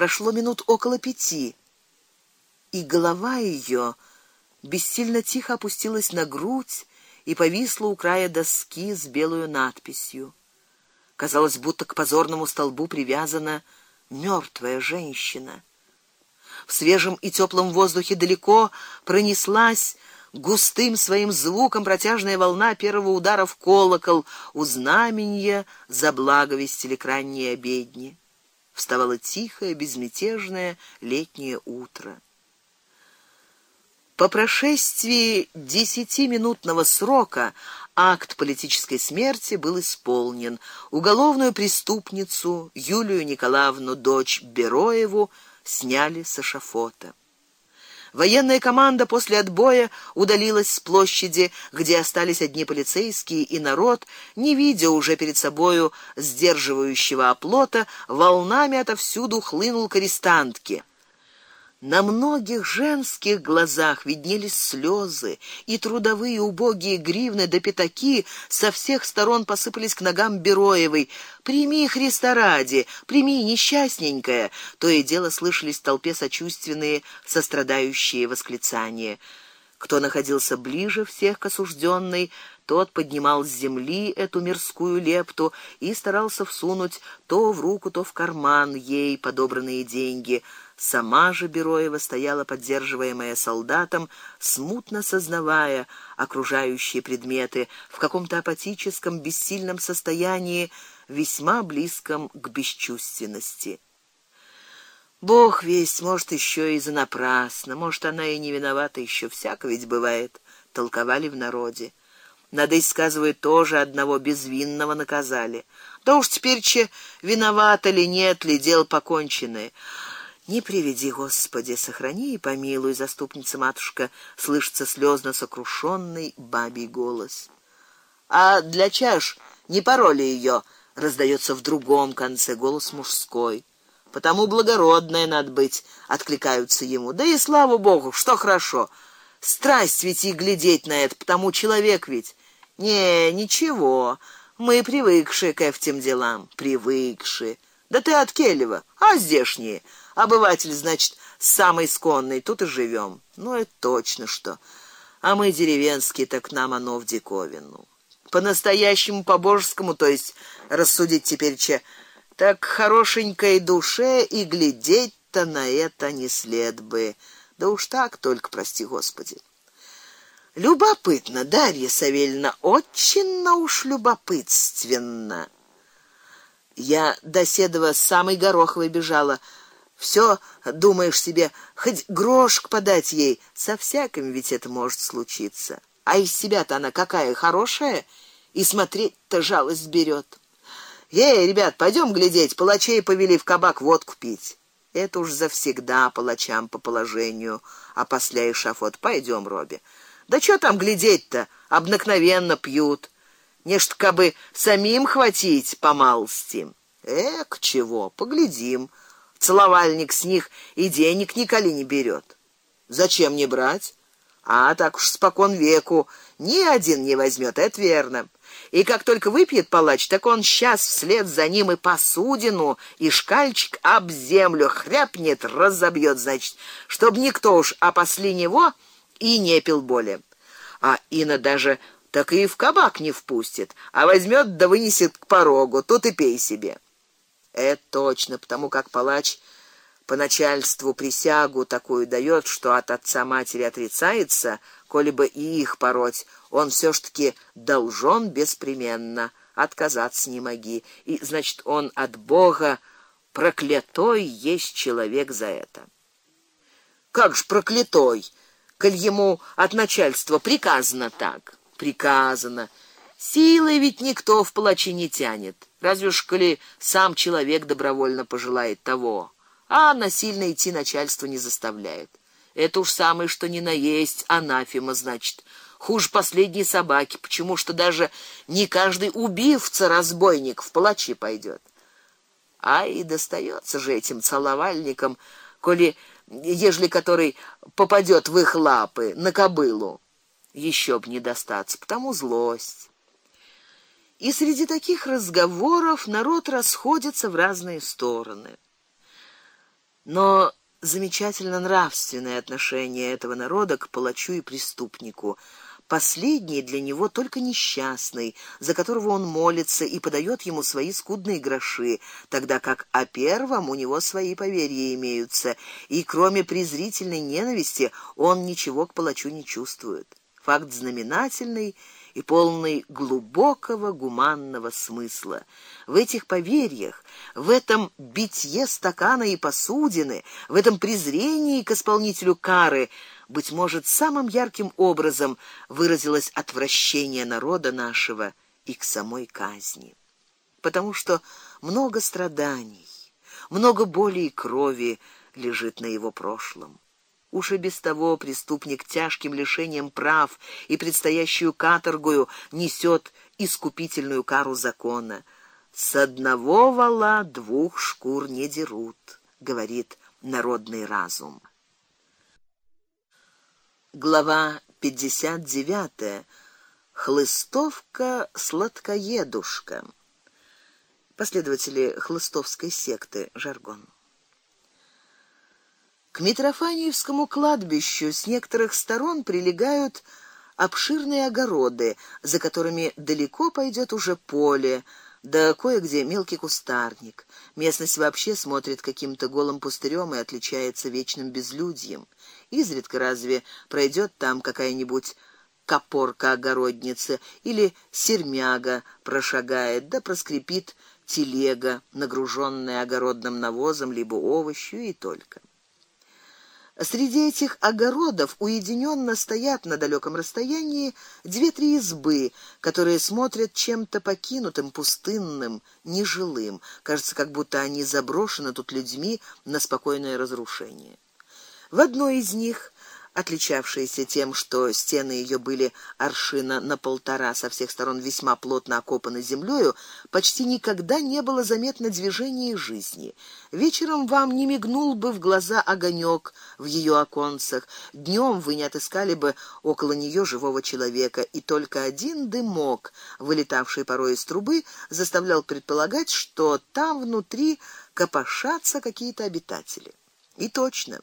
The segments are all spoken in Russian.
Прошло минут около пяти, и голова ее бессильно тихо опустилась на грудь и повисла у края доски с белой надписью. Казалось, будто к позорному столбу привязана мертвая женщина. В свежем и теплом воздухе далеко пронеслась густым своим звуком протяжная волна первого удара в колокол у знамения за благовестили к ранней обедни. Вставало тихое, безмятежное летнее утро. По прошествии десятиминутного срока акт политической смерти был исполнен. Уголовную преступницу Юлию Николаевну дочь Бероеву сняли с эшафота. Военная команда после отбоя удалилась с площади, где остались одни полицейские и народ, не видя уже перед собою сдерживающего оплота, волнами отовсюду хлынул к арестантке. На многих женских глазах виднелись слезы, и трудовые убогие гривны до да пятаки со всех сторон посыпались к ногам Бероевой. Прими Христа ради, прими несчастненькая. То и дело слышались в толпе сочувственные, сострадающие восклицания. Кто находился ближе всех к осужденной, тот поднимал с земли эту мирскую лепту и старался всунуть то в руку, то в карман ей подобранные деньги. Сама же Бероева стояла поддерживаемая солдатом, смутно сознавая окружающие предметы в каком-то апатическом, бессильном состоянии, весьма близком к бесчувственности. Бог весть, может, еще и за напрасно, может, она и не виновата еще всяко ведь бывает, толковали в народе. Надо и сказывает тоже одного безвинного наказали. Да уж теперь че виновата ли нет ли, дел поконченное. Не приведи, Господи, сохрани и помилуй, заступница матушка, слышится слезно сокрушенный бабий голос. А для чаш не пароли ее, раздается в другом конце голос мужской. Потому благородная надо быть, откликаются ему. Да и слава богу, что хорошо. Страсть ведь и глядеть на это, потому человек ведь. Не, ничего. Мы привыкшие к этим делам, привыкшие. Да ты от Келева, а здешние Обыватель, значит, самый сконный, тут и живем. Ну это точно что. А мы деревенские, так нам оно в диковину. По-настоящему по-божескому, то есть рассудить теперь че, так хорошенькой душе и глядеть-то на это не след бы. Да уж так только, прости, Господи. Любопытно, Дарья Савельевна, очень уж любопытственно. Я до Седова самой Гороховой бежала, все думаешь себе, хоть грошк подать ей, со всяким ведь это может случиться. А из себя-то она какая хорошая, и смотреть-то жалость берет. Ей, ребят, пойдем глядеть, палачей повели в кабак водку пить. Это уж завсегда палачам по положению, а после и шафот. Пойдем, Робби. Да что там глядеть-то? Обыкновенно пьют. Нечто кабы самим хватить помалости. Эк, чего? Поглядим целовальник с них и денег николи не берет. Зачем не брать? А так уж спокон веку ни один не возьмет, это верно. И как только выпьет палач, так он сейчас вслед за ним и посудину, и шкальчик об землю хряпнет, разобьет, значит, чтоб никто уж а после него и не пил более. А Ина даже так и в кабак не впустит, а возьмет да вынесет к порогу, тут и пей себе. Это точно, потому как палач по начальству присягу такую дает, что от отца матери отрицается, коли бы и их пороть, он все ж таки должен беспременно отказаться не моги, и значит, он от Бога проклятой есть человек за это. Как ж проклятой, коль ему от начальства приказано так? Приказано. Силой ведь никто в палачи не тянет. Разве ж коли сам человек добровольно пожелает того, а насильно идти начальство не заставляет. Это уж самое что ни на есть анафема, значит. Хуже последней собаки, почему что даже не каждый убивца разбойник в палачи пойдет. А и достается же этим целовальникам, коли ежели который попадет в их лапы на кобылу, еще б не достаться, потому злость. И среди таких разговоров народ расходится в разные стороны. Но замечательно нравственное отношение этого народа к палачу и преступнику. Последний для него только несчастный, за которого он молится и подает ему свои скудные гроши, тогда как о первом у него свои поверья имеются, и кроме презрительной ненависти он ничего к палачу не чувствует. Факт знаменательный и полный глубокого гуманного смысла. В этих поверьях, в этом битье стакана и посудины, в этом презрении к исполнителю кары быть может, самым ярким образом выразилось отвращение народа нашего и к самой казни. Потому что много страданий, много боли и крови лежит на его прошлом. Уж и без того преступник тяжким лишением прав и предстоящую каторгою несет искупительную кару закона. С одного вала двух шкур не дерут, говорит народный разум. Глава 59. Хлыстовка сладкоедушка. Последователи хлыстовской секты жаргон. К Митрофаниевскому кладбищу с некоторых сторон прилегают обширные огороды, за которыми далеко пойдет уже поле, да кое-где мелкий кустарник. Местность вообще смотрит каким-то голым пустырем и отличается вечным безлюдьем. Изредка разве пройдет там какая-нибудь копорка огородницы или сермяга прошагает, да проскрипит телега, нагруженная огородным навозом либо овощью и только. Среди этих огородов уединенно стоят на далеком расстоянии две-три избы, которые смотрят чем-то покинутым, пустынным, нежилым. Кажется, как будто они заброшены тут людьми на спокойное разрушение. В одной из них отличавшаяся тем, что стены ее были аршина на полтора со всех сторон весьма плотно окопаны землею, почти никогда не было заметно движения жизни. Вечером вам не мигнул бы в глаза огонек в ее оконцах, днем вы не отыскали бы около нее живого человека, и только один дымок, вылетавший порой из трубы, заставлял предполагать, что там внутри копошатся какие-то обитатели. И точно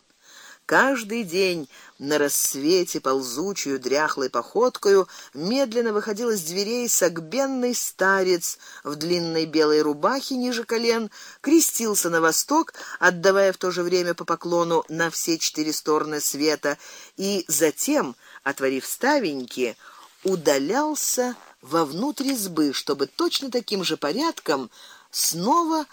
Каждый день на рассвете ползучую дряхлой походкою медленно выходил из дверей согбенный старец в длинной белой рубахе ниже колен, крестился на восток, отдавая в то же время по поклону на все четыре стороны света, и затем, отворив ставеньки, удалялся во внутрь избы, чтобы точно таким же порядком снова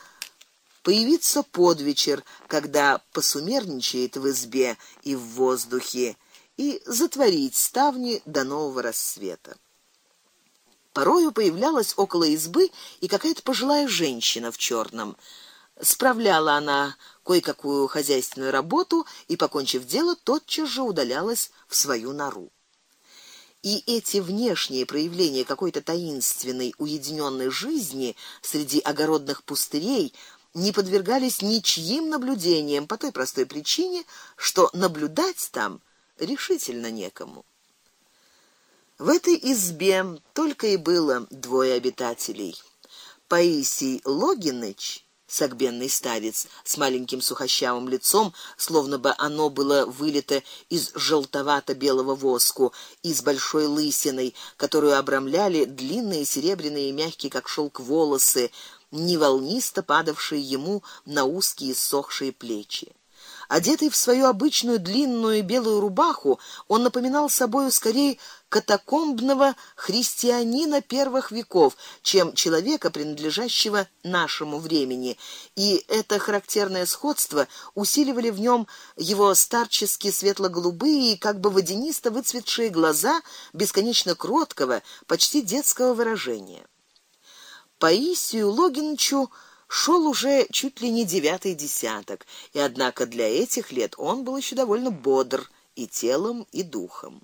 появиться под вечер, когда посумерничает в избе и в воздухе, и затворить ставни до нового рассвета. Порою появлялась около избы и какая-то пожилая женщина в черном. Справляла она кое-какую хозяйственную работу и, покончив дело, тотчас же удалялась в свою нору. И эти внешние проявления какой-то таинственной уединенной жизни среди огородных пустырей не подвергались ничьим наблюдениям по той простой причине, что наблюдать там решительно некому. В этой избе только и было двое обитателей. Паисий Логиныч, согбенный старец с маленьким сухощавым лицом, словно бы оно было вылито из желтовато-белого воску, и с большой лысиной, которую обрамляли длинные серебряные мягкие как шелк волосы, не волнисто падавшие ему на узкие сохшие плечи. Одетый в свою обычную длинную белую рубаху, он напоминал собою скорее катакомбного христианина первых веков, чем человека, принадлежащего нашему времени. И это характерное сходство усиливали в нем его старческие светло-голубые как бы водянисто выцветшие глаза бесконечно кроткого, почти детского выражения. Паисию Логинчу шел уже чуть ли не девятый десяток, и однако для этих лет он был еще довольно бодр и телом, и духом.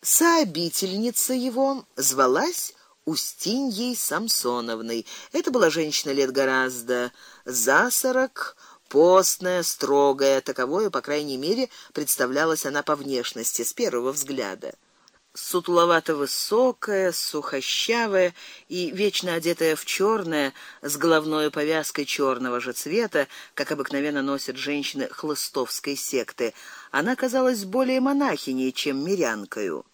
Сообительница его звалась Устиньей Самсоновной. Это была женщина лет гораздо за сорок, постная, строгая, таковой, по крайней мере, представлялась она по внешности с первого взгляда. Сутуловато-высокая, сухощавая и вечно одетая в черное с головной повязкой черного же цвета, как обыкновенно носят женщины хлыстовской секты. Она казалась более монахиней, чем мирянкою.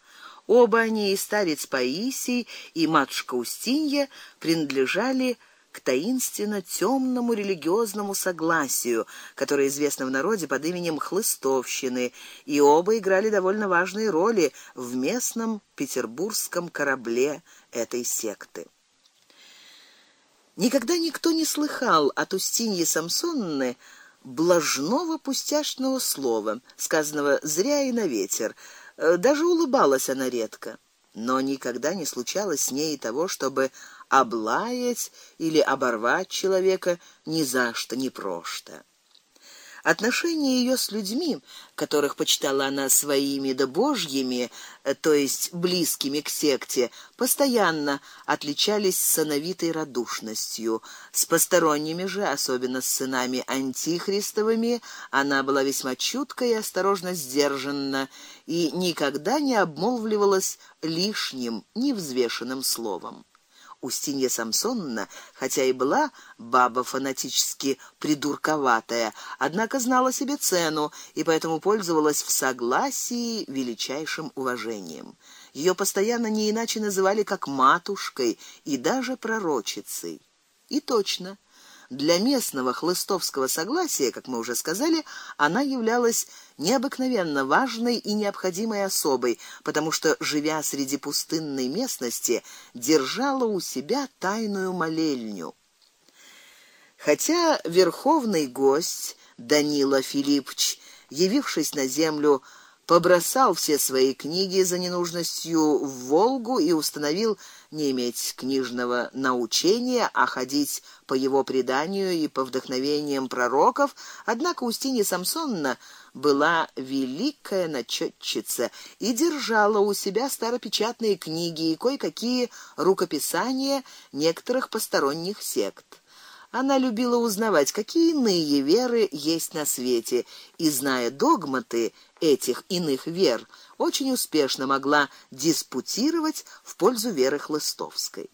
Оба они, и старец Паисий, и матушка Устинья, принадлежали к таинственно темному религиозному согласию, которое известно в народе под именем хлыстовщины, и оба играли довольно важные роли в местном петербургском корабле этой секты. Никогда никто не слыхал от Устиньи Самсонны блажного пустяшного слова, сказанного зря и на ветер. Э, даже улыбалась она редко, но никогда не случалось с ней того, чтобы облаять или оборвать человека ни за что, ни прошто. Отношения ее с людьми, которых почитала она своими да божьими, э, то есть близкими к секте, постоянно отличались сановитой радушностью. С посторонними же, особенно с сынами антихристовыми, она была весьма чутка и осторожно сдержанна и никогда не обмолвливалась лишним, невзвешенным словом. Устинья Самсоновна, хотя и была баба фанатически придурковатая, однако знала себе цену и поэтому пользовалась в согласии величайшим уважением. Ее постоянно не иначе называли как матушкой и даже пророчицей. И точно, для местного хлыстовского согласия, как мы уже сказали, она являлась необыкновенно важной и необходимой особой, потому что живя среди пустынной местности, держала у себя тайную молельню. Хотя верховный гость Данила Филиппович, явившись на землю, побросал все свои книги за ненужностью в Волгу и установил не иметь книжного научения, а ходить по его преданию и по вдохновениям пророков. Однако Устинья Самсонна была великая начётчица и держала у себя старопечатные книги и кое-какие рукописания некоторых посторонних сект. Она любила узнавать, какие иные веры есть на свете, и зная догматы этих иных вер, очень успешно могла диспутировать в пользу веры хлыстовской.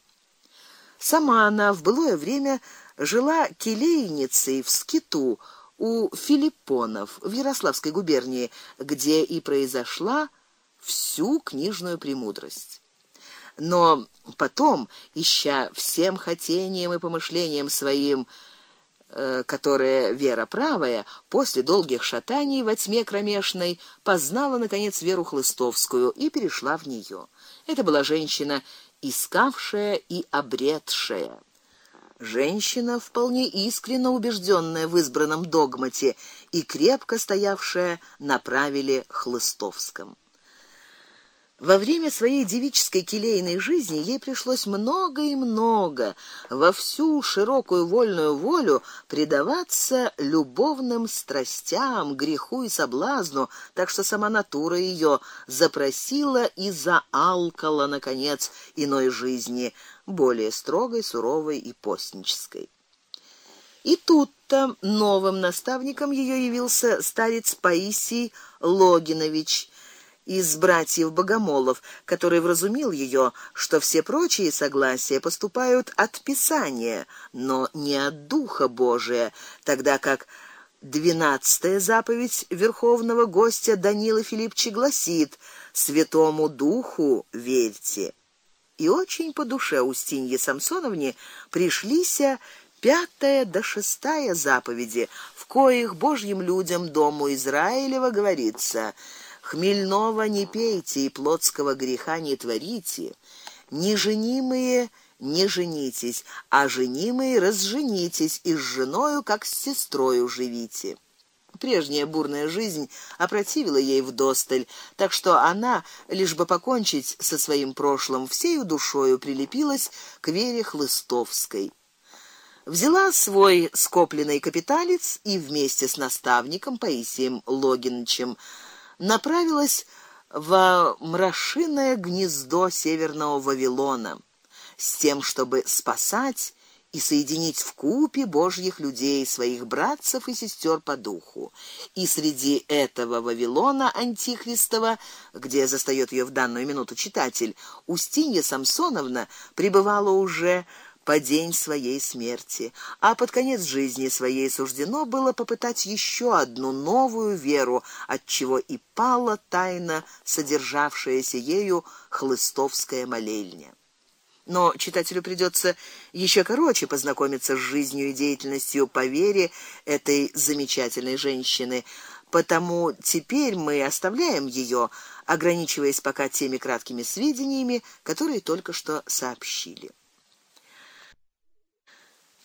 Сама она в былое время жила келейницей в скиту у Филиппонов в Ярославской губернии, где и произошла всю книжную премудрость но потом, ища всем хотением и помышлением своим которое вера правая, после долгих шатаний во тьме кромешной познала наконец веру хлыстовскую и перешла в нее. Это была женщина, искавшая и обретшая. Женщина, вполне искренне убежденная в избранном догмате и крепко стоявшая на правиле хлыстовском. Во время своей девической келейной жизни ей пришлось много и много во всю широкую вольную волю предаваться любовным страстям, греху и соблазну, так что сама натура ее запросила и заалкала наконец иной жизни, более строгой, суровой и постнической. И тут-то новым наставником ее явился старец Паисий Логинович из братьев Богомолов, который вразумил ее, что все прочие согласия поступают от Писания, но не от духа Божия, тогда как двенадцатая заповедь верховного гостя Данила Филипповича гласит: Святому Духу верьте. И очень по душе Устинье Самсоновне пришлися пятая до шестая заповеди, в коих Божьим людям дому Израилева говорится: Хмельного не пейте и плотского греха не творите. Неженимые не женитесь, а женимые разженитесь и с женою как с сестрою живите. Прежняя бурная жизнь опротивила ей вдосталь, так что она, лишь бы покончить со своим прошлым, всей душою прилепилась к вере хлыстовской. Взяла свой скопленный капиталец и вместе с наставником Паисием Логинчем направилась в мрашиное гнездо северного Вавилона с тем, чтобы спасать и соединить в купе божьих людей, своих братцев и сестер по духу. И среди этого Вавилона антихристова, где застаёт её в данную минуту читатель, Устинья Самсоновна пребывала уже по день своей смерти, а под конец жизни своей суждено было попытать еще одну новую веру, от чего и пала тайна, содержавшаяся ею хлыстовская молельня. Но читателю придется еще короче познакомиться с жизнью и деятельностью по вере этой замечательной женщины. Потому теперь мы оставляем ее, ограничиваясь пока теми краткими сведениями, которые только что сообщили.